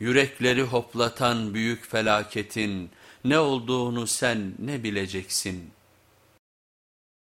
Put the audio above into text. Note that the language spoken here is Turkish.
Yürekleri hoplatan büyük felaketin ne olduğunu sen ne bileceksin?''